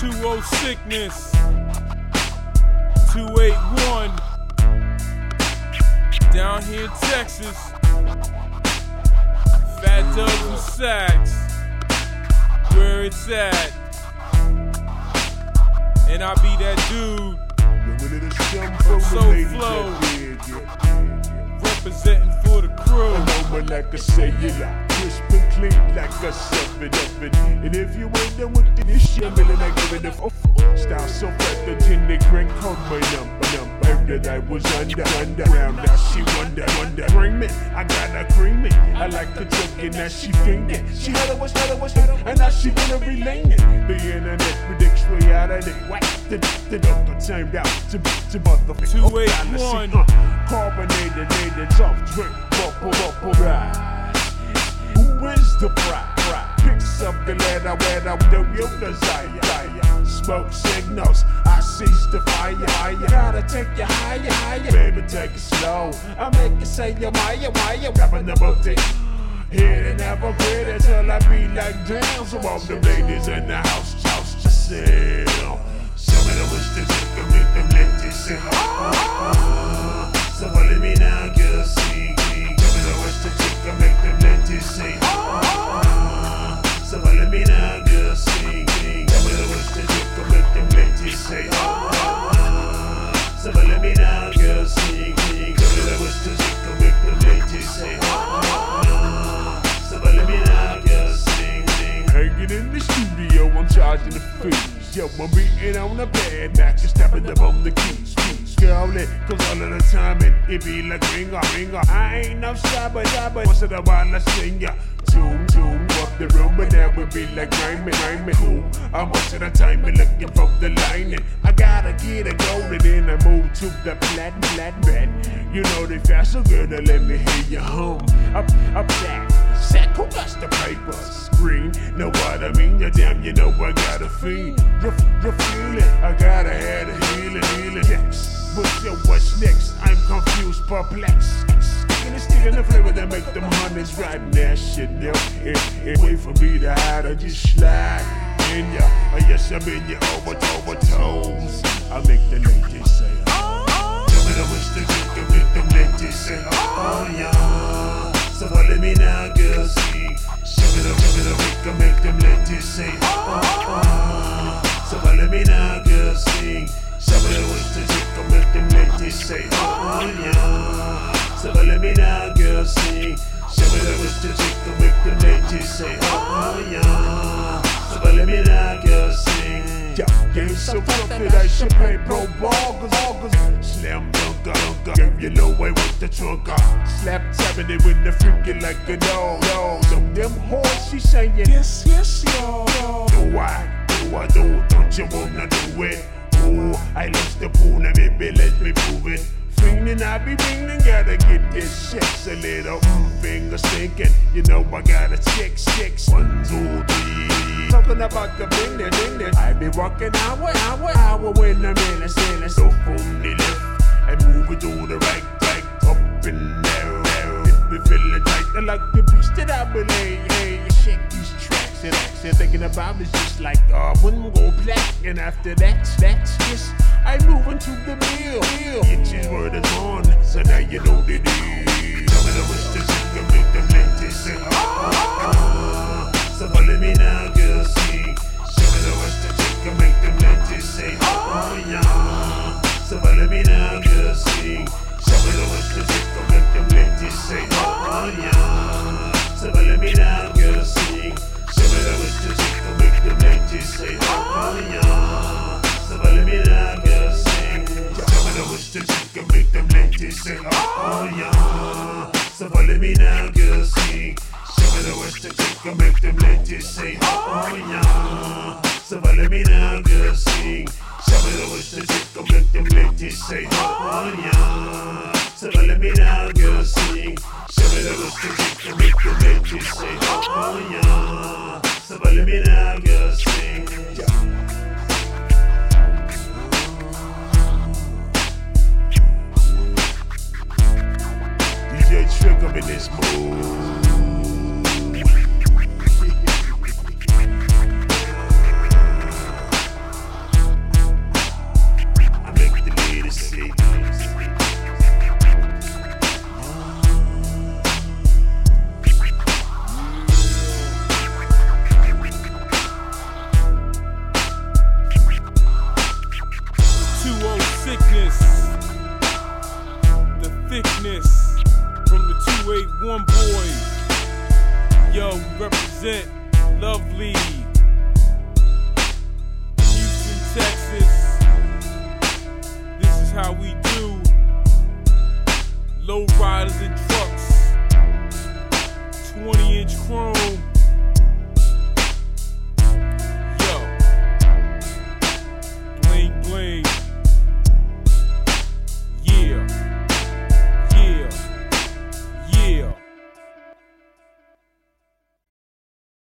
2 sickness. 281. Down here in Texas. Fat Dubs and Sacks. Where it's at. And I be that dude. So flow. Representing for the crew. Aroma like a cellular, crisp and clean like a seven up it. And if you ain't done with this shit, I'm really like giving a f- Style so fat the tin they crank on my number, number. Heard that I was under, underground. Now she wonder, wonder. Cream it, I got her cream it. I like the joking, now she finger. She heard it was, heard it was, heard it, and now she gonna relay it. The internet predicts reality. Whack the, the doctor timed out to, to motherfucker. 281. Uh, Carbonated, native, soft drink, bubble, bubble, rise. The bride? Pick something that I wear the real desire. Smoke signals, I seize the fire. Gotta take you higher, higher. Baby, take it slow. I make you say you're Maya, Maya. Rapping the boutique. Hit and never quit until I be like damn. So all the ladies in the house, just sell. Some of the you make them ladies say, oh, Charging the fees. Yo, I'm beating on the bed, match, just stepping up on the keys. it, cause all of the time it, it be like ringer, ringer. I ain't no shabba dabba, once in a while I sing ya. Tune, tune, up the room, but that would be like rhyming, rhyming. Cool, I'm of the time looking for the lining. I gotta get it going, then I move to the flat, flat bed. You know they fast so good, to let me hear you hum. Up, up that. Who got the paper? Screen, know what I mean? You damn, you know I got a fiend. You, you feel it? I gotta have a healing, healing. Yes. But yo, what's next? I'm confused, perplexed. And it's still in the flavor that make them honeys right now. Shit, yo. It, it wait for me to hide or just slide in ya. Oh, yes, I'm in your over, over toes. I make the ladies say, oh. oh. Tell me the you make them ladies say, uh, oh, yeah. Follow me now, girl, see. Show me the, we can make them ladies say, oh, oh. So follow me now, girl, game so tough that I should play pro ball, cause all cause slam dunker, dunker. Uh, uh, Give you low way with the trunker. Slap tapping it with the freaking like a dog, dog. So them whores, she saying, yes, yes, yo. Do I, do I do, don't you wanna do it? Ooh, I lost the pool, now baby, let me prove it. Fiending, I be ringing, gotta get this shit a little finger stinking. You know I check six, one, two, three. Talking about the bling, there, ding, there. I be walking hour, hour, hour when I'm in a sin. So from the left and move it to the right, right, up and down. If me feeling tight, I like the beast that I believe. Hey, shake these tracks and acts and thinking about is just like uh, one go black, and after that, that's just. I move into the meal. Bitches word is on, so now you know the deal. Tell me the wish that you them ladies say, oh, yeah. So follow me now, girl, sing. Show me the wish that you can make them ladies say, oh, oh, yeah. So follow me now, girl, sing. Show me the wish that you can make them ladies say, oh, oh, yeah. So follow me now, girl, sing. Show me the wish that you can make them ladies say, oh, oh, yeah. So follow me now, girl, sing. Yeah. This mood. We represent lovely Houston, Texas. This is how we do. Low riders and trucks, 20 inch chrome.